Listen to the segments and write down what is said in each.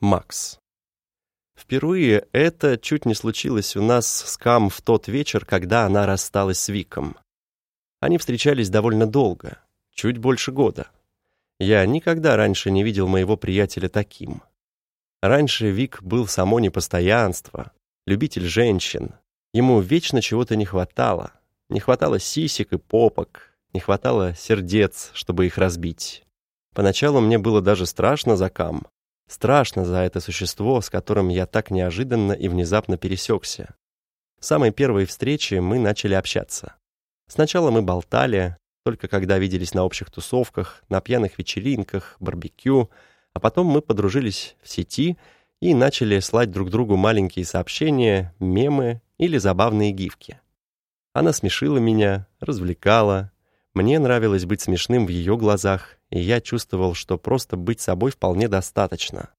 Макс. Впервые это чуть не случилось у нас с Кам в тот вечер, когда она рассталась с Виком. Они встречались довольно долго, чуть больше года. Я никогда раньше не видел моего приятеля таким. Раньше Вик был само непостоянство, любитель женщин. Ему вечно чего-то не хватало. Не хватало сисек и попок, не хватало сердец, чтобы их разбить. Поначалу мне было даже страшно за Кам. Страшно за это существо, с которым я так неожиданно и внезапно пересекся. С самой первой встречи мы начали общаться. Сначала мы болтали, только когда виделись на общих тусовках, на пьяных вечеринках, барбекю, а потом мы подружились в сети и начали слать друг другу маленькие сообщения, мемы или забавные гифки. Она смешила меня, развлекала. Мне нравилось быть смешным в ее глазах, и я чувствовал, что просто быть собой вполне достаточно.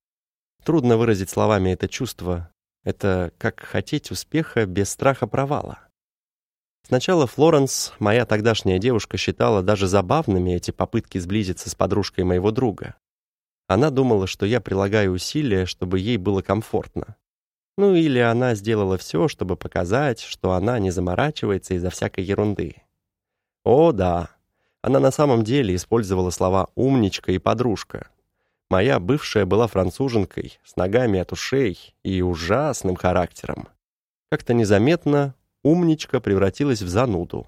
Трудно выразить словами это чувство. Это как хотеть успеха без страха провала. Сначала Флоренс, моя тогдашняя девушка, считала даже забавными эти попытки сблизиться с подружкой моего друга. Она думала, что я прилагаю усилия, чтобы ей было комфортно. Ну или она сделала все, чтобы показать, что она не заморачивается из-за всякой ерунды. О, да, она на самом деле использовала слова «умничка» и «подружка». Моя бывшая была француженкой, с ногами от ушей и ужасным характером. Как-то незаметно умничка превратилась в зануду.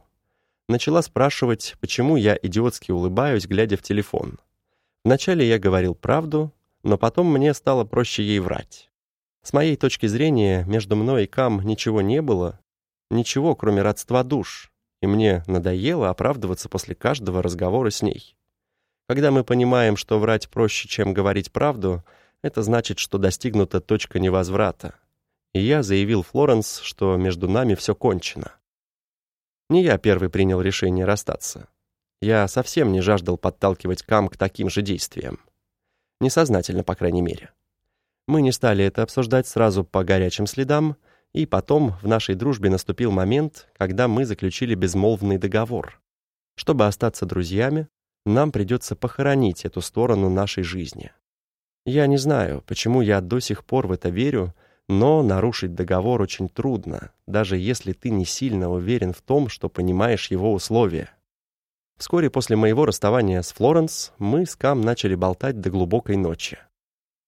Начала спрашивать, почему я идиотски улыбаюсь, глядя в телефон. Вначале я говорил правду, но потом мне стало проще ей врать. С моей точки зрения, между мной и Кам ничего не было, ничего, кроме родства душ, и мне надоело оправдываться после каждого разговора с ней. Когда мы понимаем, что врать проще, чем говорить правду, это значит, что достигнута точка невозврата и я заявил Флоренс, что между нами все кончено. Не я первый принял решение расстаться. Я совсем не жаждал подталкивать Кам к таким же действиям. Несознательно, по крайней мере. Мы не стали это обсуждать сразу по горячим следам, и потом в нашей дружбе наступил момент, когда мы заключили безмолвный договор. Чтобы остаться друзьями, нам придется похоронить эту сторону нашей жизни. Я не знаю, почему я до сих пор в это верю, но нарушить договор очень трудно, даже если ты не сильно уверен в том, что понимаешь его условия. Вскоре после моего расставания с Флоренс мы с Кам начали болтать до глубокой ночи.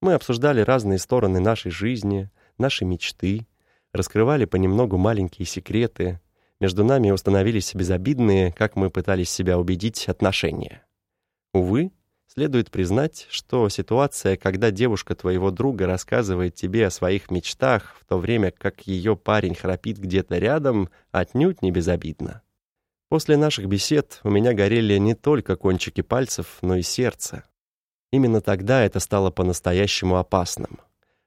Мы обсуждали разные стороны нашей жизни, наши мечты, раскрывали понемногу маленькие секреты. Между нами установились безобидные, как мы пытались себя убедить, отношения. Увы, Следует признать, что ситуация, когда девушка твоего друга рассказывает тебе о своих мечтах, в то время как ее парень храпит где-то рядом, отнюдь не безобидна. После наших бесед у меня горели не только кончики пальцев, но и сердце. Именно тогда это стало по-настоящему опасным.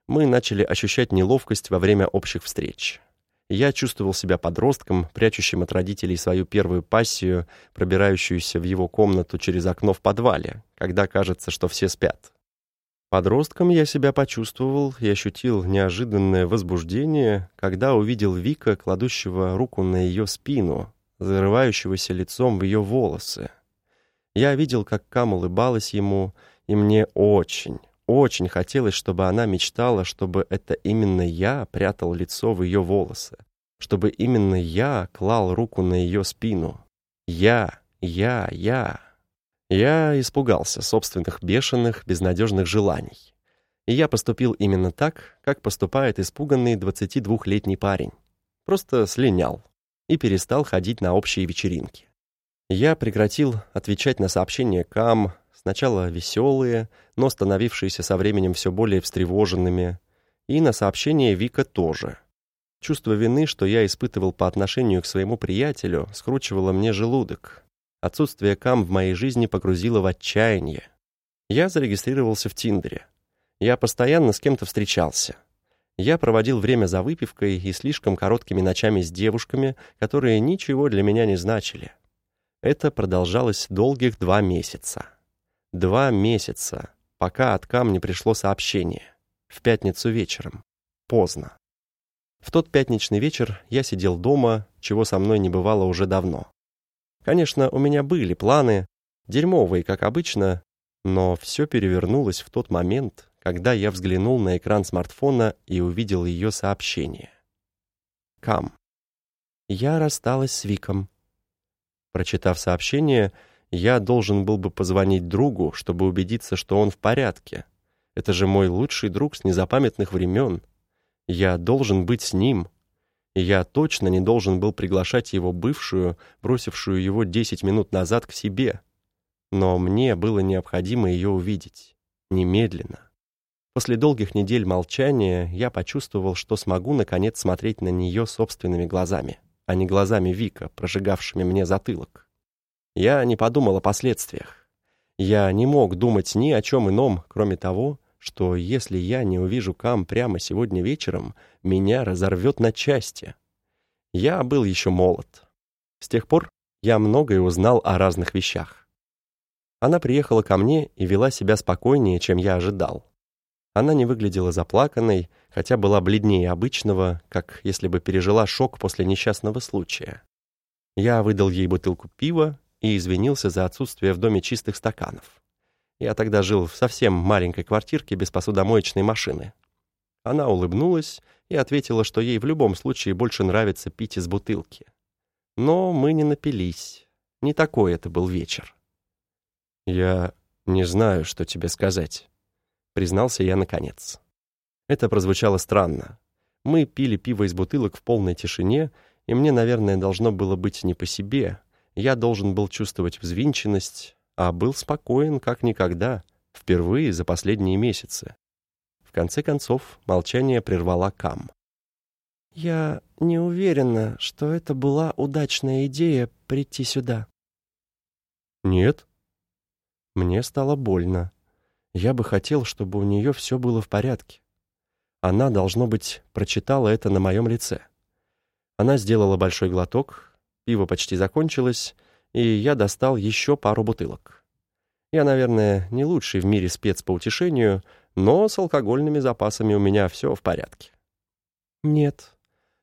Мы начали ощущать неловкость во время общих встреч. Я чувствовал себя подростком, прячущим от родителей свою первую пассию, пробирающуюся в его комнату через окно в подвале, когда кажется, что все спят. Подростком я себя почувствовал и ощутил неожиданное возбуждение, когда увидел Вика, кладущего руку на ее спину, зарывающегося лицом в ее волосы. Я видел, как Кам улыбалась ему, и мне очень, очень хотелось, чтобы она мечтала, чтобы это именно я прятал лицо в ее волосы, чтобы именно я клал руку на ее спину. Я, я, я. Я испугался собственных бешеных, безнадежных желаний. И я поступил именно так, как поступает испуганный 22-летний парень. Просто слинял и перестал ходить на общие вечеринки. Я прекратил отвечать на сообщения Кам, сначала веселые, но становившиеся со временем все более встревоженными, и на сообщение Вика тоже. Чувство вины, что я испытывал по отношению к своему приятелю, скручивало мне желудок. Отсутствие Кам в моей жизни погрузило в отчаяние. Я зарегистрировался в Тиндере. Я постоянно с кем-то встречался. Я проводил время за выпивкой и слишком короткими ночами с девушками, которые ничего для меня не значили. Это продолжалось долгих два месяца. Два месяца, пока от Кам не пришло сообщение. В пятницу вечером. Поздно. В тот пятничный вечер я сидел дома, чего со мной не бывало уже давно. Конечно, у меня были планы, дерьмовые, как обычно, но все перевернулось в тот момент, когда я взглянул на экран смартфона и увидел ее сообщение. Кам. Я рассталась с Виком. Прочитав сообщение, я должен был бы позвонить другу, чтобы убедиться, что он в порядке. Это же мой лучший друг с незапамятных времен. Я должен быть с ним. И я точно не должен был приглашать его бывшую, бросившую его десять минут назад, к себе. Но мне было необходимо ее увидеть. Немедленно. После долгих недель молчания я почувствовал, что смогу наконец смотреть на нее собственными глазами, а не глазами Вика, прожигавшими мне затылок. Я не подумал о последствиях. Я не мог думать ни о чем ином, кроме того, что если я не увижу Кам прямо сегодня вечером, меня разорвет на части. Я был еще молод. С тех пор я многое узнал о разных вещах. Она приехала ко мне и вела себя спокойнее, чем я ожидал. Она не выглядела заплаканной, хотя была бледнее обычного, как если бы пережила шок после несчастного случая. Я выдал ей бутылку пива и извинился за отсутствие в доме чистых стаканов. Я тогда жил в совсем маленькой квартирке без посудомоечной машины. Она улыбнулась и ответила, что ей в любом случае больше нравится пить из бутылки. Но мы не напились. Не такой это был вечер. «Я не знаю, что тебе сказать», признался я наконец. Это прозвучало странно. Мы пили пиво из бутылок в полной тишине, и мне, наверное, должно было быть не по себе. Я должен был чувствовать взвинченность, а был спокоен как никогда, впервые за последние месяцы. В конце концов, молчание прервала Кам. «Я не уверена, что это была удачная идея прийти сюда». «Нет?» Мне стало больно. Я бы хотел, чтобы у нее все было в порядке. Она, должно быть, прочитала это на моем лице. Она сделала большой глоток, пиво почти закончилось, и я достал еще пару бутылок. Я, наверное, не лучший в мире спец по утешению, но с алкогольными запасами у меня все в порядке. «Нет,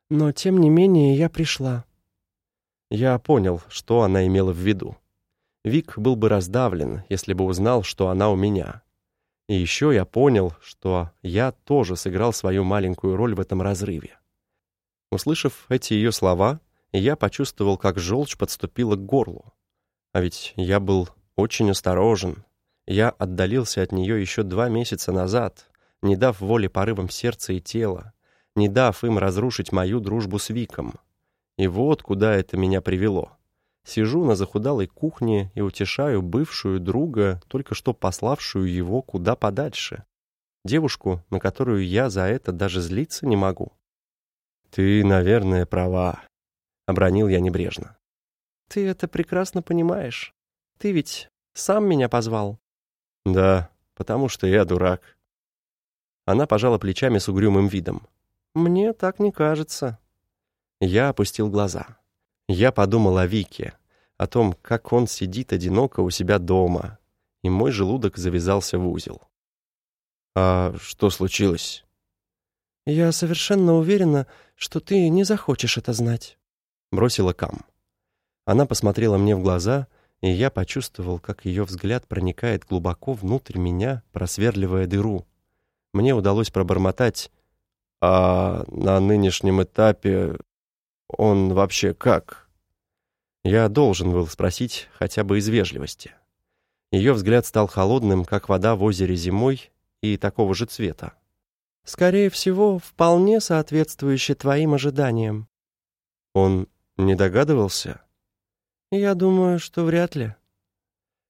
но тем не менее я пришла». Я понял, что она имела в виду. Вик был бы раздавлен, если бы узнал, что она у меня. И еще я понял, что я тоже сыграл свою маленькую роль в этом разрыве. Услышав эти ее слова, я почувствовал, как желчь подступила к горлу. А ведь я был очень осторожен. Я отдалился от нее еще два месяца назад, не дав воли порывам сердца и тела, не дав им разрушить мою дружбу с Виком. И вот куда это меня привело. Сижу на захудалой кухне и утешаю бывшую друга, только что пославшую его куда подальше. Девушку, на которую я за это даже злиться не могу. «Ты, наверное, права», — обронил я небрежно. «Ты это прекрасно понимаешь. Ты ведь сам меня позвал». «Да, потому что я дурак». Она пожала плечами с угрюмым видом. «Мне так не кажется». Я опустил глаза. Я подумал о Вике, о том, как он сидит одиноко у себя дома, и мой желудок завязался в узел. «А что случилось?» «Я совершенно уверена, что ты не захочешь это знать», — бросила Кам. Она посмотрела мне в глаза, и я почувствовал, как ее взгляд проникает глубоко внутрь меня, просверливая дыру. Мне удалось пробормотать «А на нынешнем этапе он вообще как?» Я должен был спросить хотя бы из вежливости. Ее взгляд стал холодным, как вода в озере зимой, и такого же цвета. «Скорее всего, вполне соответствующий твоим ожиданиям». Он не догадывался? «Я думаю, что вряд ли».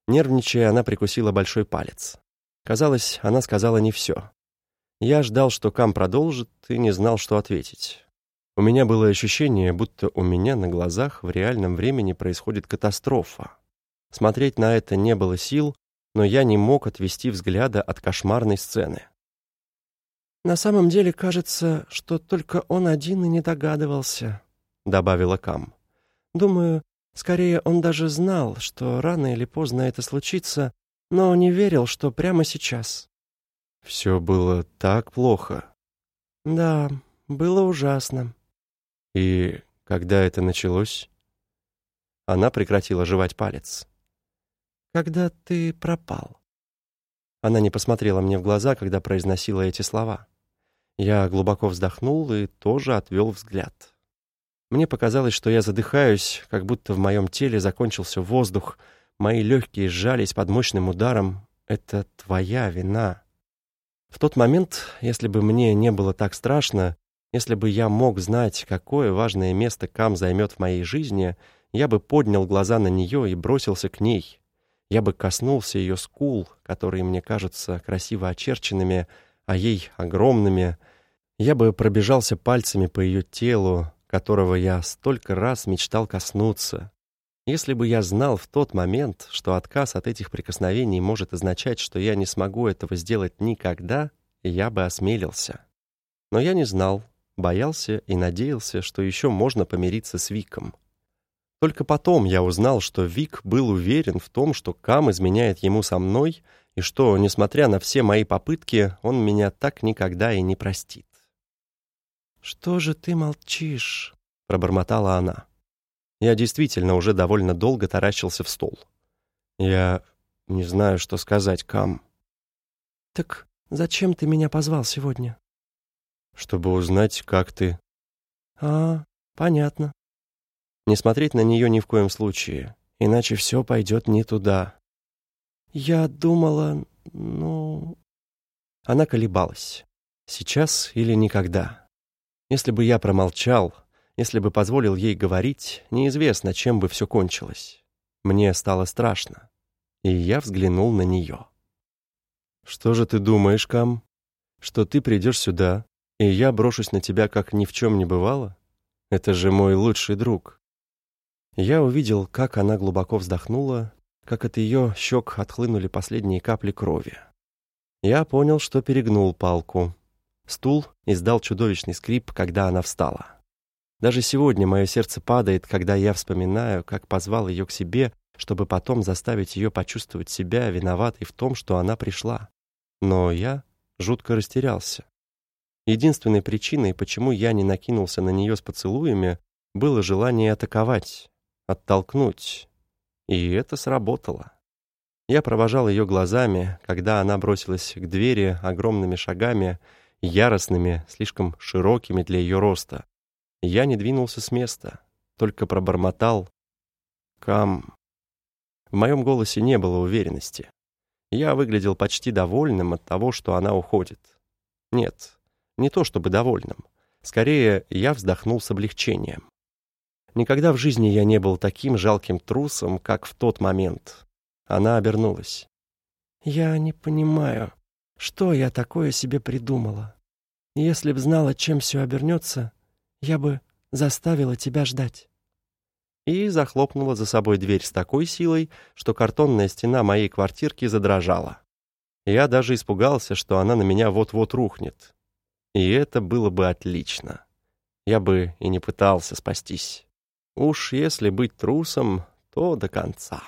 Нервничая, она прикусила большой палец. Казалось, она сказала не все. Я ждал, что Кам продолжит, и не знал, что ответить. У меня было ощущение, будто у меня на глазах в реальном времени происходит катастрофа. Смотреть на это не было сил, но я не мог отвести взгляда от кошмарной сцены. «На самом деле, кажется, что только он один и не догадывался», — добавила Кам. «Думаю, скорее он даже знал, что рано или поздно это случится, но не верил, что прямо сейчас». «Все было так плохо». «Да, было ужасно», и когда это началось? Она прекратила жевать палец. Когда ты пропал. Она не посмотрела мне в глаза, когда произносила эти слова. Я глубоко вздохнул и тоже отвел взгляд. Мне показалось, что я задыхаюсь, как будто в моем теле закончился воздух, мои легкие сжались под мощным ударом. Это твоя вина. В тот момент, если бы мне не было так страшно, если бы я мог знать, какое важное место Кам займет в моей жизни, я бы поднял глаза на нее и бросился к ней. Я бы коснулся ее скул, которые мне кажутся красиво очерченными, а ей огромными. Я бы пробежался пальцами по ее телу, которого я столько раз мечтал коснуться. Если бы я знал в тот момент, что отказ от этих прикосновений может означать, что я не смогу этого сделать никогда, я бы осмелился. Но я не знал, боялся и надеялся, что еще можно помириться с Виком. Только потом я узнал, что Вик был уверен в том, что Кам изменяет ему со мной, и что, несмотря на все мои попытки, он меня так никогда и не простит. «Что же ты молчишь?» — пробормотала она. Я действительно уже довольно долго таращился в стол. Я не знаю, что сказать, Кам. «Так зачем ты меня позвал сегодня?» «Чтобы узнать, как ты». «А, понятно. Не смотреть на нее ни в коем случае, иначе все пойдет не туда. Я думала, ну... Она колебалась. Сейчас или никогда. Если бы я промолчал, если бы позволил ей говорить, неизвестно, чем бы все кончилось. Мне стало страшно, и я взглянул на нее. «Что же ты думаешь, Кам? Что ты придешь сюда, и я брошусь на тебя, как ни в чем не бывало? Это же мой лучший друг. Я увидел, как она глубоко вздохнула, как от ее щек отхлынули последние капли крови. Я понял, что перегнул палку. Стул издал чудовищный скрип, когда она встала. Даже сегодня мое сердце падает, когда я вспоминаю, как позвал ее к себе, чтобы потом заставить ее почувствовать себя виноватой в том, что она пришла. Но я жутко растерялся. Единственной причиной, почему я не накинулся на нее с поцелуями, было желание атаковать, оттолкнуть. И это сработало. Я провожал ее глазами, когда она бросилась к двери огромными шагами, яростными, слишком широкими для ее роста. Я не двинулся с места, только пробормотал «Кам». В моем голосе не было уверенности. Я выглядел почти довольным от того, что она уходит. Нет, не то чтобы довольным. Скорее, я вздохнул с облегчением. Никогда в жизни я не был таким жалким трусом, как в тот момент. Она обернулась. «Я не понимаю, что я такое себе придумала. Если б знала, чем все обернется, я бы заставила тебя ждать». И захлопнула за собой дверь с такой силой, что картонная стена моей квартирки задрожала. Я даже испугался, что она на меня вот-вот рухнет. И это было бы отлично. Я бы и не пытался спастись. Уж если быть трусом, то до конца.